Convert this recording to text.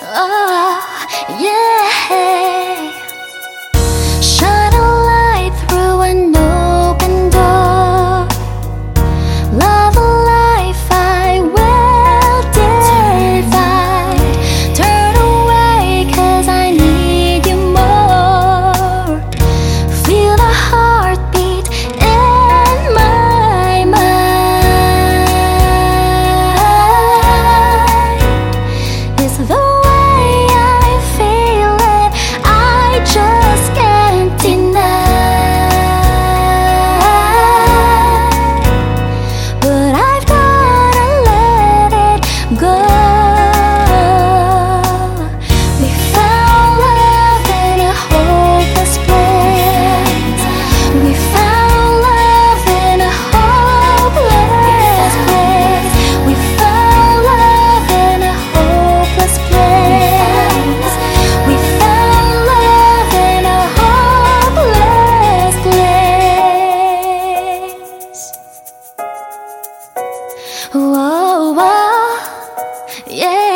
Oh, yeah. Yeah.